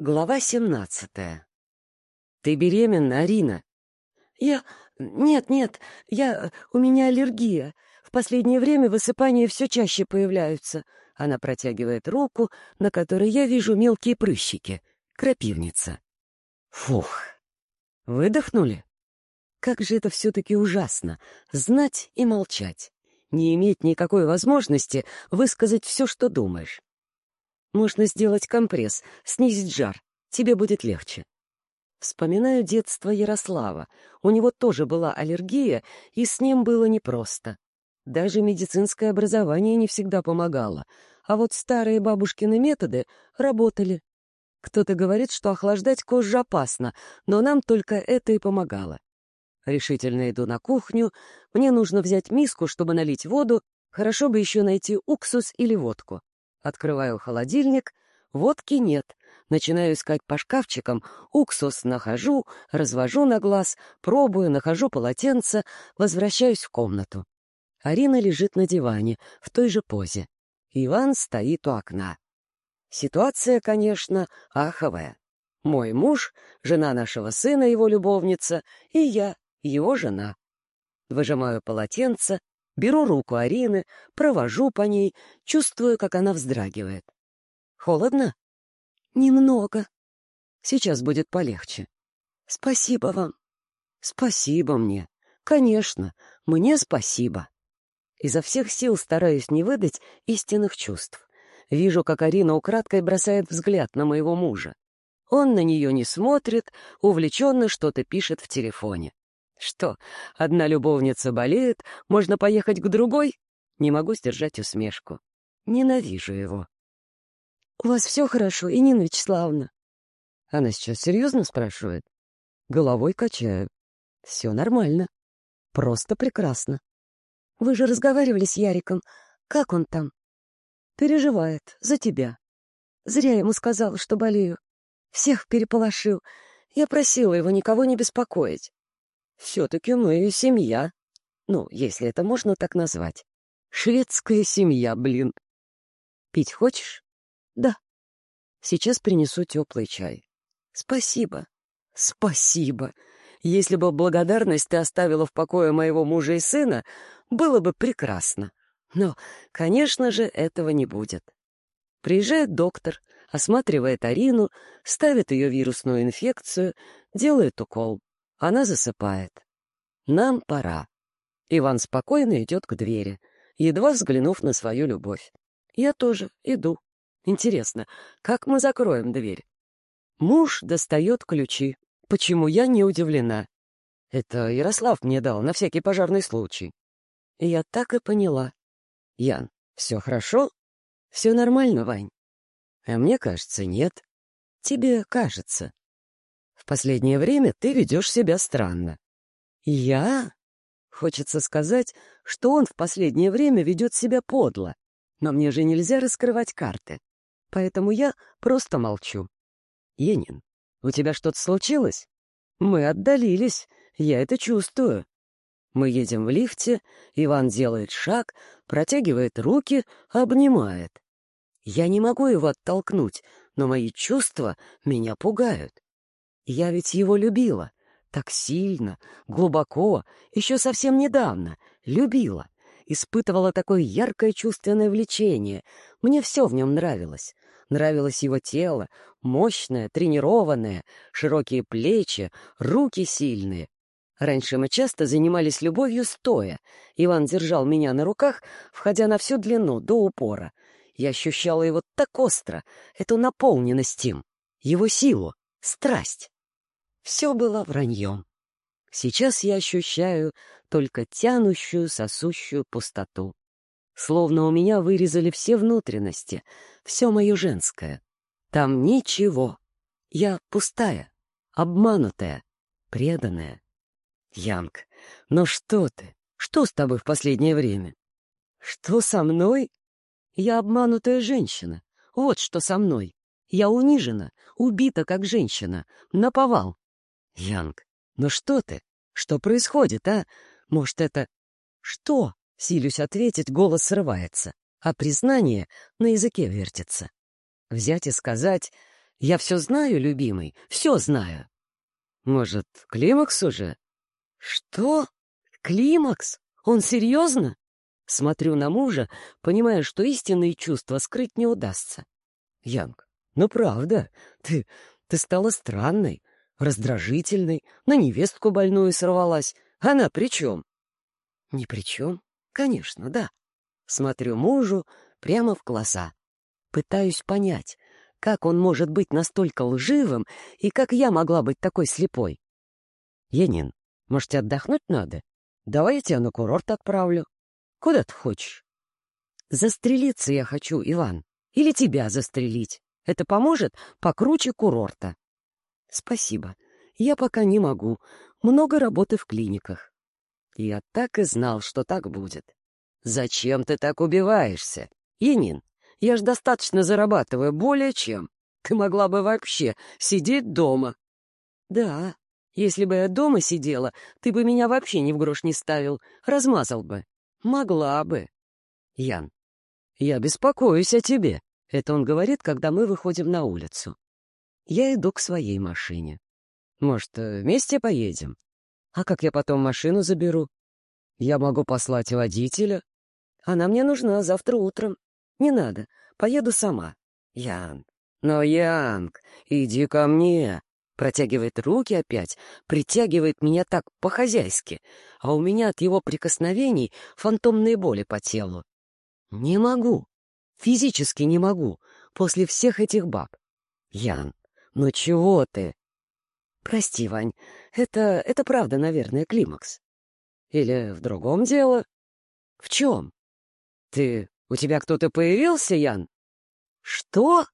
Глава семнадцатая. «Ты беременна, Арина?» «Я... Нет, нет, я... У меня аллергия. В последнее время высыпания все чаще появляются». Она протягивает руку, на которой я вижу мелкие прыщики. Крапивница. Фух. Выдохнули? Как же это все-таки ужасно — знать и молчать. Не иметь никакой возможности высказать все, что думаешь. Можно сделать компресс, снизить жар. Тебе будет легче. Вспоминаю детство Ярослава. У него тоже была аллергия, и с ним было непросто. Даже медицинское образование не всегда помогало, а вот старые бабушкины методы работали. Кто-то говорит, что охлаждать кожу опасно, но нам только это и помогало. Решительно иду на кухню. Мне нужно взять миску, чтобы налить воду. Хорошо бы еще найти уксус или водку. Открываю холодильник. Водки нет. Начинаю искать по шкафчикам. Уксус нахожу, развожу на глаз, пробую, нахожу полотенце, возвращаюсь в комнату. Арина лежит на диване, в той же позе. Иван стоит у окна. Ситуация, конечно, аховая. Мой муж, жена нашего сына, его любовница, и я, его жена. Выжимаю полотенце, беру руку Арины, провожу по ней, чувствую, как она вздрагивает. Холодно? Немного. Сейчас будет полегче. Спасибо вам. Спасибо мне. Конечно, мне спасибо. Изо всех сил стараюсь не выдать истинных чувств. Вижу, как Арина украдкой бросает взгляд на моего мужа. Он на нее не смотрит, увлеченно что-то пишет в телефоне. Что, одна любовница болеет, можно поехать к другой? Не могу сдержать усмешку. Ненавижу его. «У вас все хорошо, Инина Вячеславовна?» Она сейчас серьезно спрашивает? Головой качаю. Все нормально. Просто прекрасно. Вы же разговаривали с Яриком. Как он там? Переживает. За тебя. Зря ему сказала, что болею. Всех переполошил. Я просила его никого не беспокоить. Все-таки мы семья. Ну, если это можно так назвать. Шведская семья, блин. Пить хочешь? Да. Сейчас принесу теплый чай. Спасибо. Спасибо. Если бы благодарность ты оставила в покое моего мужа и сына, было бы прекрасно. Но, конечно же, этого не будет. Приезжает доктор, осматривает Арину, ставит ее вирусную инфекцию, делает укол. Она засыпает. Нам пора. Иван спокойно идет к двери, едва взглянув на свою любовь. Я тоже иду. Интересно, как мы закроем дверь? Муж достает ключи. Почему я не удивлена? Это Ярослав мне дал на всякий пожарный случай. Я так и поняла. Ян, все хорошо? Все нормально, Вань? А мне кажется, нет. Тебе кажется. Последнее время ты ведешь себя странно. Я? Хочется сказать, что он в последнее время ведет себя подло. Но мне же нельзя раскрывать карты. Поэтому я просто молчу. Енин, у тебя что-то случилось? Мы отдалились, я это чувствую. Мы едем в лифте, Иван делает шаг, протягивает руки, обнимает. Я не могу его оттолкнуть, но мои чувства меня пугают. Я ведь его любила. Так сильно, глубоко, еще совсем недавно. Любила. Испытывала такое яркое чувственное влечение. Мне все в нем нравилось. Нравилось его тело, мощное, тренированное, широкие плечи, руки сильные. Раньше мы часто занимались любовью стоя. Иван держал меня на руках, входя на всю длину, до упора. Я ощущала его так остро, эту наполненность им, его силу, страсть. Все было враньем. Сейчас я ощущаю только тянущую, сосущую пустоту. Словно у меня вырезали все внутренности, все мое женское. Там ничего. Я пустая, обманутая, преданная. Янг, ну что ты? Что с тобой в последнее время? Что со мной? Я обманутая женщина. Вот что со мной. Я унижена, убита как женщина, наповал. Янг, ну что ты? Что происходит, а? Может, это... Что? Силюсь ответить, голос срывается, а признание на языке вертится. Взять и сказать Я все знаю, любимый, все знаю. Может, климакс уже? Что? Климакс? Он серьезно? Смотрю на мужа, понимая, что истинные чувства скрыть не удастся. Янг, ну правда, ты, ты стала странной, раздражительной, на невестку больную сорвалась. Она при чем? Ни при чем. Конечно, да. Смотрю мужу прямо в глаза. Пытаюсь понять, как он может быть настолько лживым и как я могла быть такой слепой. Янин, может, отдохнуть надо? Давай я тебя на курорт отправлю. Куда ты хочешь? Застрелиться я хочу, Иван. Или тебя застрелить. Это поможет покруче курорта. Спасибо. Я пока не могу. Много работы в клиниках. Я так и знал, что так будет. Зачем ты так убиваешься? Янин, я ж достаточно зарабатываю, более чем. Ты могла бы вообще сидеть дома. Да, если бы я дома сидела, ты бы меня вообще ни в грош не ставил, размазал бы. Могла бы. Ян, я беспокоюсь о тебе. Это он говорит, когда мы выходим на улицу. Я иду к своей машине. Может, вместе поедем? А как я потом машину заберу? Я могу послать водителя. Она мне нужна завтра утром. Не надо, поеду сама. Ян. Но, Янг, иди ко мне. Протягивает руки опять, притягивает меня так по-хозяйски, а у меня от его прикосновений фантомные боли по телу. Не могу, физически не могу, после всех этих баб. Ян, ну чего ты? Прости, Вань, это, это правда, наверное, климакс. Или в другом дело? В чем? Ты у тебя кто-то появился, Ян? Что?